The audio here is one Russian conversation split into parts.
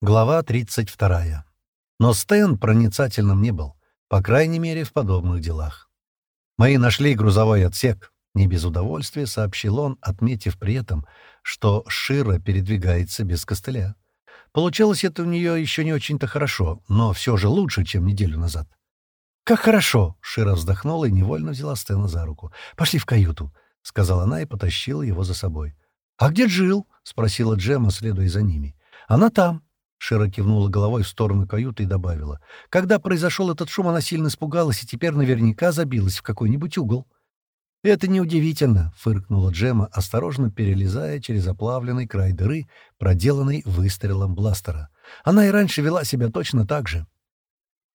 Глава 32. Но Стэн проницательным не был, по крайней мере, в подобных делах. «Мы нашли грузовой отсек», — не без удовольствия сообщил он, отметив при этом, что Шира передвигается без костыля. Получалось это у нее еще не очень-то хорошо, но все же лучше, чем неделю назад. «Как хорошо!» — Шира вздохнула и невольно взяла Стэна за руку. «Пошли в каюту», — сказала она и потащила его за собой. «А где Джилл?» — спросила Джема, следуя за ними. «Она там», Шира кивнула головой в сторону каюты и добавила. «Когда произошел этот шум, она сильно испугалась и теперь наверняка забилась в какой-нибудь угол». «Это неудивительно», — фыркнула Джема, осторожно перелезая через оплавленный край дыры, проделанный выстрелом бластера. «Она и раньше вела себя точно так же».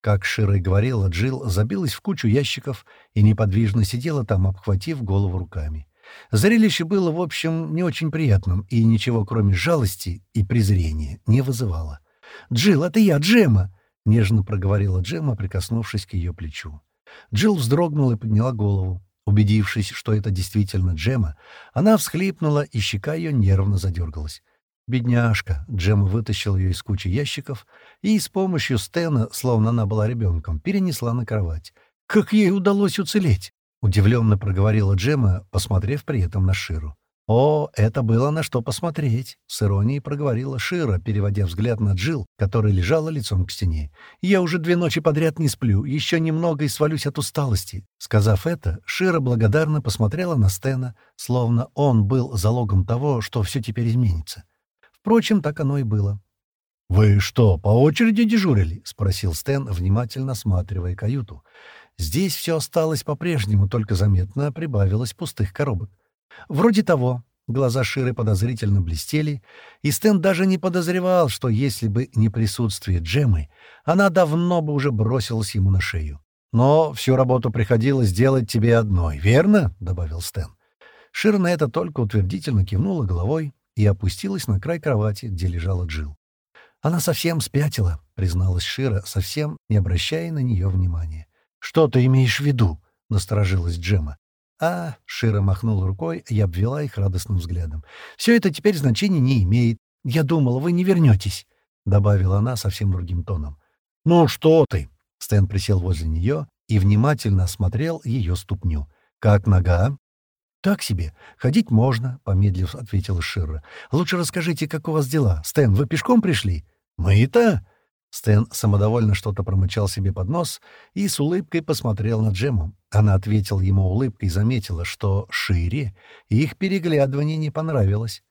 Как Шира и говорила, Джилл забилась в кучу ящиков и неподвижно сидела там, обхватив голову руками. Зрелище было, в общем, не очень приятным и ничего, кроме жалости и презрения, не вызывало. «Джилл, это я, Джема!» — нежно проговорила Джема, прикоснувшись к ее плечу. Джилл вздрогнула и подняла голову. Убедившись, что это действительно Джема, она всхлипнула, и щека ее нервно задергалась. Бедняжка! Джема вытащила ее из кучи ящиков и с помощью Стена, словно она была ребенком, перенесла на кровать. Как ей удалось уцелеть? Удивленно проговорила Джема, посмотрев при этом на Ширу. «О, это было на что посмотреть!» — с иронией проговорила Шира, переводя взгляд на Джил, которая лежала лицом к стене. «Я уже две ночи подряд не сплю, еще немного и свалюсь от усталости». Сказав это, Шира благодарно посмотрела на Стена, словно он был залогом того, что все теперь изменится. Впрочем, так оно и было. «Вы что, по очереди дежурили?» — спросил Стэн, внимательно осматривая каюту. Здесь все осталось по-прежнему, только заметно прибавилось пустых коробок. Вроде того, глаза Ширы подозрительно блестели, и Стэн даже не подозревал, что если бы не присутствие Джемы, она давно бы уже бросилась ему на шею. «Но всю работу приходилось делать тебе одной, верно?» — добавил Стэн. Шира на это только утвердительно кивнула головой и опустилась на край кровати, где лежала Джил. «Она совсем спятила», — призналась Шира, совсем не обращая на нее внимания. «Что ты имеешь в виду?» — насторожилась Джема. «А...» — Шира махнул рукой и обвела их радостным взглядом. «Все это теперь значения не имеет. Я думала, вы не вернетесь», — добавила она совсем другим тоном. «Ну что ты?» — Стэн присел возле нее и внимательно осмотрел ее ступню. «Как нога?» «Так себе. Ходить можно», — помедлив ответила Шира. «Лучше расскажите, как у вас дела. Стэн, вы пешком пришли?» «Мы-то?» Стэн самодовольно что-то промычал себе под нос и с улыбкой посмотрел на Джему. Она ответила ему улыбкой и заметила, что Шире их переглядывание не понравилось.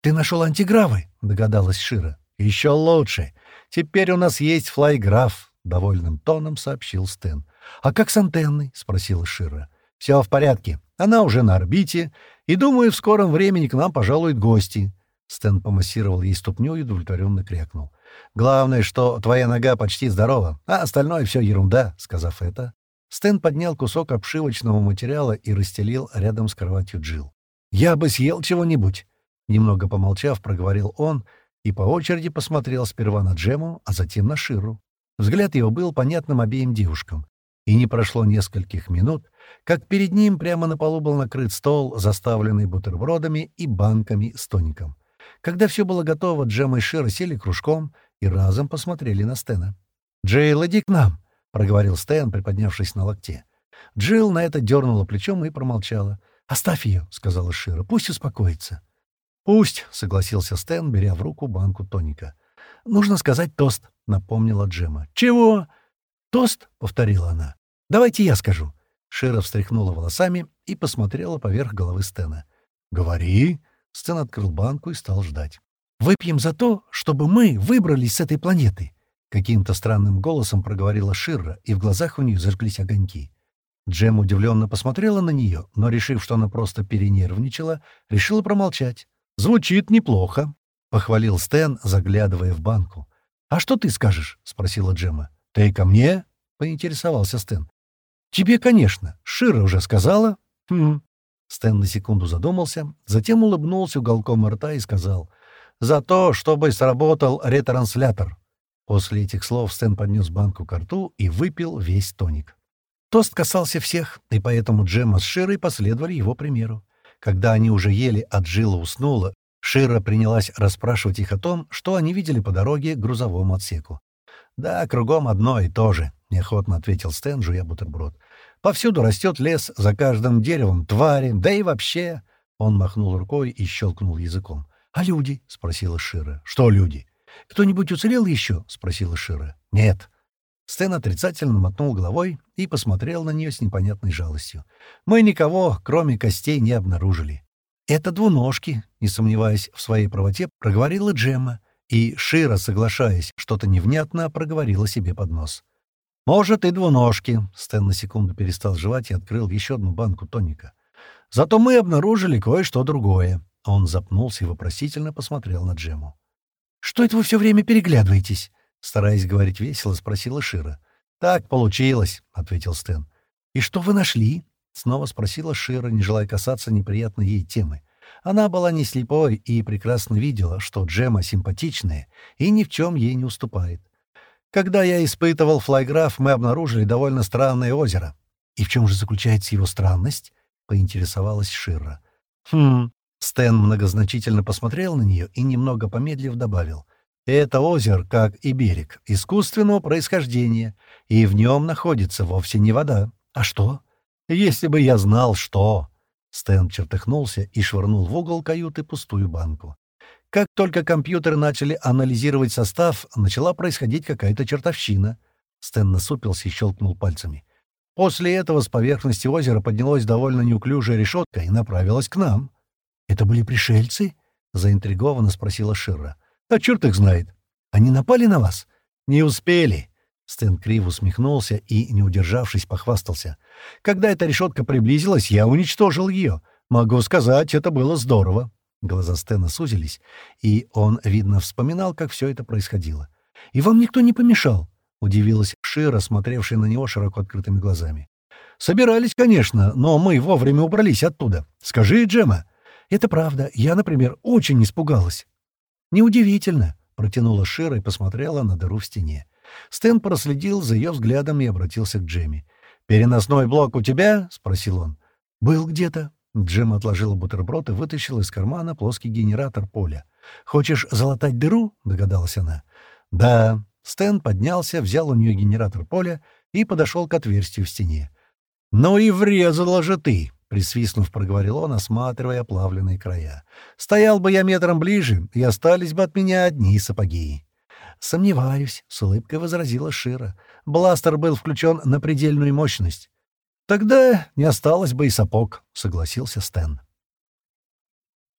«Ты нашел антигравы?» — догадалась Шира. «Еще лучше. Теперь у нас есть флайграф», — довольным тоном сообщил Стэн. «А как с антенной?» — спросила Шира. «Все в порядке. Она уже на орбите, и, думаю, в скором времени к нам пожалуют гости». Стэн помассировал ей ступню и удовлетворенно крякнул. Главное, что твоя нога почти здорова, а остальное все ерунда», — сказав это. Стэн поднял кусок обшивочного материала и расстелил рядом с кроватью Джил. «Я бы съел чего-нибудь», — немного помолчав, проговорил он и по очереди посмотрел сперва на Джему, а затем на Ширу. Взгляд его был понятным обеим девушкам. И не прошло нескольких минут, как перед ним прямо на полу был накрыт стол, заставленный бутербродами и банками с тоником. Когда все было готово, Джем и Шира сели кружком и разом посмотрели на Стэна. «Джейл, иди к нам!» — проговорил Стэн, приподнявшись на локте. Джилл на это дернула плечом и промолчала. «Оставь ее», — сказала Шира, — «пусть успокоится». «Пусть», — согласился Стэн, беря в руку банку тоника. «Нужно сказать тост», — напомнила Джема. «Чего?» «Тост», — повторила она. «Давайте я скажу». Шира встряхнула волосами и посмотрела поверх головы Стэна. «Говори», Стэн открыл банку и стал ждать. «Выпьем за то, чтобы мы выбрались с этой планеты!» Каким-то странным голосом проговорила Ширра, и в глазах у нее зажглись огоньки. Джем удивленно посмотрела на нее, но, решив, что она просто перенервничала, решила промолчать. «Звучит неплохо», — похвалил Стэн, заглядывая в банку. «А что ты скажешь?» — спросила Джема. «Ты ко мне?» — поинтересовался Стэн. «Тебе, конечно. Шира уже сказала». «Хм, Стэн на секунду задумался, затем улыбнулся уголком рта и сказал «За то, чтобы сработал ретранслятор». После этих слов Стэн поднес банку к рту и выпил весь тоник. Тост касался всех, и поэтому Джемма с Широй последовали его примеру. Когда они уже ели, а Джилла уснула, Шира принялась расспрашивать их о том, что они видели по дороге к грузовому отсеку. «Да, кругом одно и то же», — неохотно ответил Стэн, жуя бутерброд. «Повсюду растет лес, за каждым деревом твари, да и вообще...» Он махнул рукой и щелкнул языком. «А люди?» — спросила Шира. «Что люди?» «Кто-нибудь уцелел еще?» — спросила Шира. «Нет». Стэн отрицательно мотнул головой и посмотрел на нее с непонятной жалостью. «Мы никого, кроме костей, не обнаружили. «Это двуножки», — не сомневаясь в своей правоте, проговорила Джемма, и Шира, соглашаясь, что-то невнятно проговорила себе под нос. «Может, и двуножки», — Стэн на секунду перестал жевать и открыл еще одну банку тоника. «Зато мы обнаружили кое-что другое». Он запнулся и вопросительно посмотрел на Джему. «Что это вы все время переглядываетесь?» Стараясь говорить весело, спросила Шира. «Так получилось», — ответил Стэн. «И что вы нашли?» Снова спросила Шира, не желая касаться неприятной ей темы. Она была не слепой и прекрасно видела, что Джема симпатичная и ни в чем ей не уступает. Когда я испытывал флайграф, мы обнаружили довольно странное озеро. «И в чем же заключается его странность?» — поинтересовалась Шира. «Хм...» — Стэн многозначительно посмотрел на нее и, немного помедлив, добавил. «Это озеро, как и берег, искусственного происхождения, и в нем находится вовсе не вода. А что?» Если бы я знал, что...» Стэн чертыхнулся и швырнул в угол каюты пустую банку. Как только компьютеры начали анализировать состав, начала происходить какая-то чертовщина. Стэн насупился и щелкнул пальцами. После этого с поверхности озера поднялась довольно неуклюжая решетка и направилась к нам. «Это были пришельцы?» — заинтригованно спросила Ширра. «А черт их знает. Они напали на вас?» «Не успели. Стэн криво усмехнулся и, не удержавшись, похвастался. «Когда эта решетка приблизилась, я уничтожил ее. Могу сказать, это было здорово». Глаза Стэна сузились, и он, видно, вспоминал, как все это происходило. «И вам никто не помешал?» — удивилась Шира, смотревшая на него широко открытыми глазами. «Собирались, конечно, но мы вовремя убрались оттуда. Скажи, Джема». «Это правда. Я, например, очень испугалась». «Неудивительно», — протянула Шира и посмотрела на дыру в стене. Стэн проследил за ее взглядом и обратился к Джемми. «Переносной блок у тебя?» — спросил он. «Был где-то». Джем отложил бутерброд и вытащил из кармана плоский генератор поля. «Хочешь залатать дыру?» — догадалась она. «Да». Стэн поднялся, взял у нее генератор поля и подошел к отверстию в стене. «Ну и врезала же ты!» — присвистнув, проговорил он, осматривая оплавленные края. «Стоял бы я метром ближе, и остались бы от меня одни сапоги». «Сомневаюсь», — с улыбкой возразила Шира. «Бластер был включен на предельную мощность». «Тогда не осталось бы и сапог», — согласился Стэн.